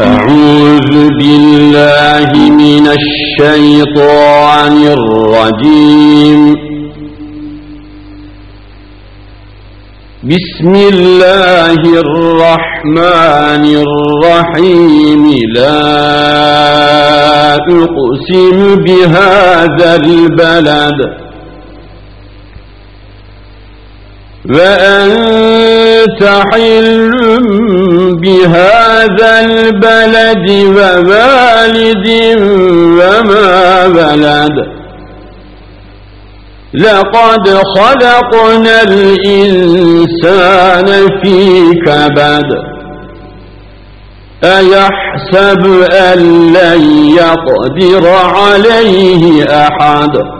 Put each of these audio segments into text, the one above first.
أعوذ بالله من الشيطان الرجيم. بسم الله الرحمن الرحيم. لا أقسم بهذا البلد. وأنت حل بهذا البلد ووالد وما بلد لقد خلقنا الإنسان في كبد. أيحسب أن لن يقدر عليه أحد؟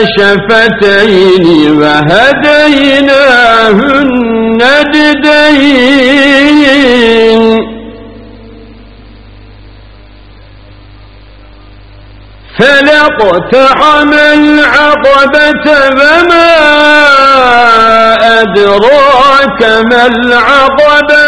وشفتين وهديناه النجدين فلقتحم العقبة وما أدراك ما العقبة.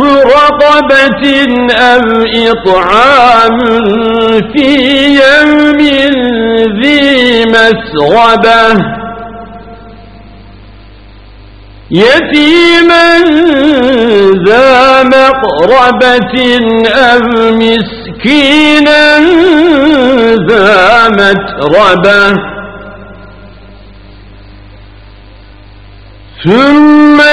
رقبة أو إطعام في يوم ذي مسغبة. يتيما ذا مقربة أو مسكينا ذا متربة. ثم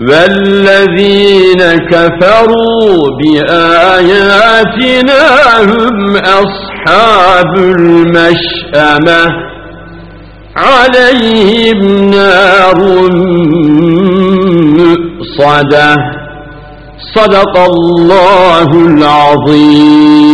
والذين كفروا بآياتنا هم أصحاب المشأمة. عليهم نار مؤصدة. صدق الله العظيم.